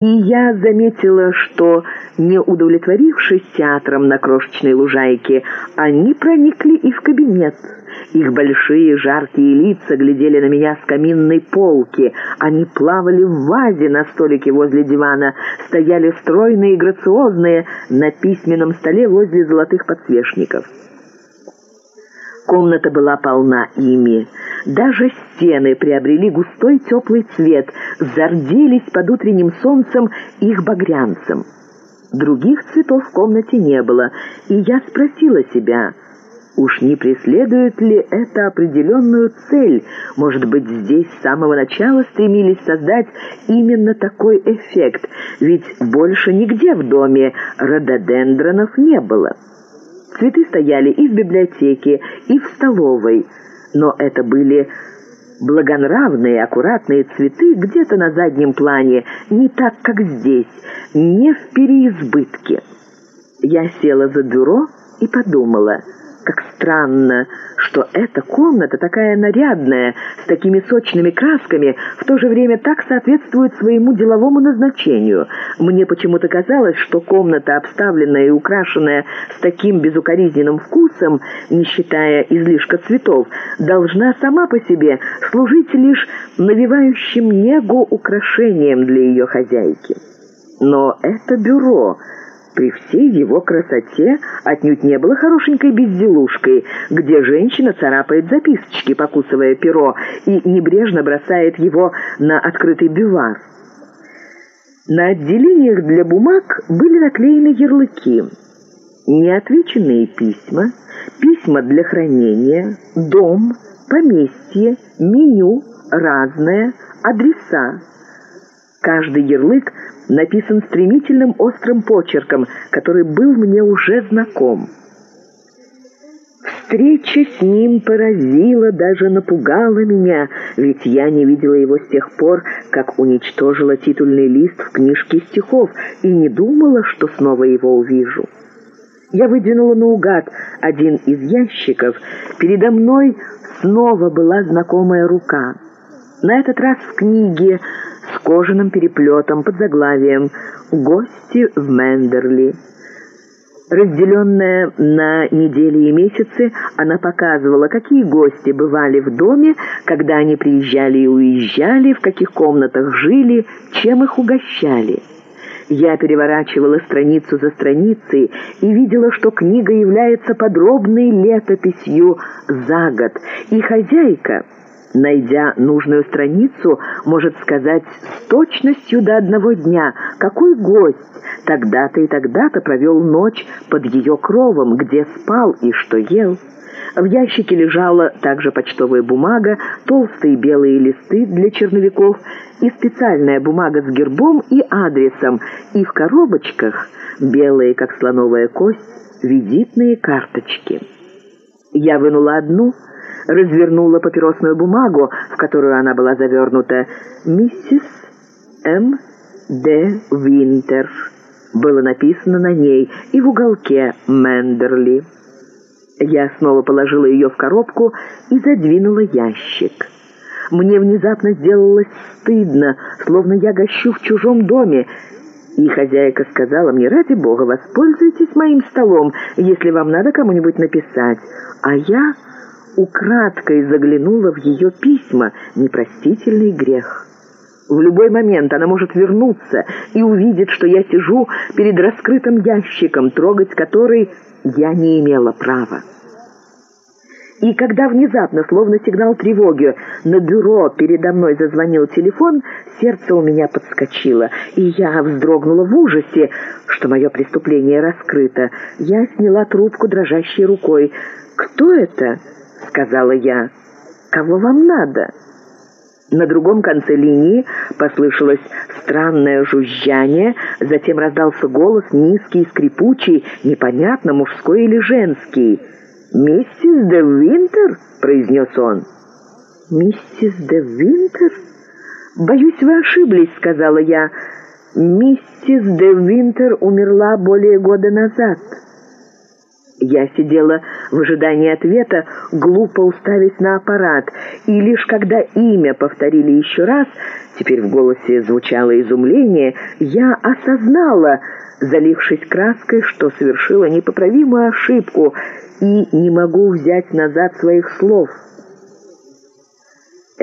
И я заметила, что, не удовлетворившись театром на крошечной лужайке, они проникли и в кабинет. Их большие жаркие лица глядели на меня с каминной полки. Они плавали в вазе на столике возле дивана, стояли стройные и грациозные на письменном столе возле золотых подсвечников. Комната была полна ими. Даже стены приобрели густой теплый цвет, зарделись под утренним солнцем их багрянцем. Других цветов в комнате не было, и я спросила себя, уж не преследует ли это определенную цель? Может быть, здесь с самого начала стремились создать именно такой эффект, ведь больше нигде в доме рододендронов не было. Цветы стояли и в библиотеке, и в столовой – но это были благонравные, аккуратные цветы где-то на заднем плане, не так, как здесь, не в переизбытке. Я села за бюро и подумала — как странно, что эта комната такая нарядная, с такими сочными красками, в то же время так соответствует своему деловому назначению. Мне почему-то казалось, что комната, обставленная и украшенная с таким безукоризненным вкусом, не считая излишка цветов, должна сама по себе служить лишь навевающим негу украшением для ее хозяйки. Но это бюро при всей его красоте отнюдь не было хорошенькой безделушкой, где женщина царапает записочки, покусывая перо, и небрежно бросает его на открытый бювар. На отделениях для бумаг были наклеены ярлыки. Неотвеченные письма, письма для хранения, дом, поместье, меню, разное, адреса. Каждый ярлык написан стремительным острым почерком, который был мне уже знаком. Встреча с ним поразила, даже напугала меня, ведь я не видела его с тех пор, как уничтожила титульный лист в книжке стихов и не думала, что снова его увижу. Я выдвинула наугад один из ящиков. Передо мной снова была знакомая рука. На этот раз в книге с кожаным переплетом под заглавием «Гости в Мендерли». Разделенная на недели и месяцы, она показывала, какие гости бывали в доме, когда они приезжали и уезжали, в каких комнатах жили, чем их угощали. Я переворачивала страницу за страницей и видела, что книга является подробной летописью за год, и хозяйка — найдя нужную страницу, может сказать с точностью до одного дня, какой гость тогда-то и тогда-то провел ночь под ее кровом, где спал и что ел. В ящике лежала также почтовая бумага, толстые белые листы для черновиков и специальная бумага с гербом и адресом, и в коробочках, белые, как слоновая кость, визитные карточки. Я вынула одну — развернула папиросную бумагу, в которую она была завернута. «Миссис М. Д. Винтер» было написано на ней и в уголке «Мендерли». Я снова положила ее в коробку и задвинула ящик. Мне внезапно сделалось стыдно, словно я гощу в чужом доме, и хозяйка сказала мне, ради бога, воспользуйтесь моим столом, если вам надо кому-нибудь написать. А я украдкой заглянула в ее письма, непростительный грех. В любой момент она может вернуться и увидит, что я сижу перед раскрытым ящиком, трогать который я не имела права. И когда внезапно, словно сигнал тревоги, на бюро передо мной зазвонил телефон, сердце у меня подскочило, и я вздрогнула в ужасе, что мое преступление раскрыто. Я сняла трубку дрожащей рукой. «Кто это?» — сказала я. «Кого вам надо?» На другом конце линии послышалось странное жужжание, затем раздался голос, низкий, скрипучий, непонятно, мужской или женский. «Миссис де Винтер?» — произнес он. «Миссис де Винтер?» «Боюсь, вы ошиблись», — сказала я. «Миссис де Винтер умерла более года назад». Я сидела в ожидании ответа, глупо уставясь на аппарат, и лишь когда имя повторили еще раз, теперь в голосе звучало изумление, я осознала, залившись краской, что совершила непоправимую ошибку и не могу взять назад своих слов.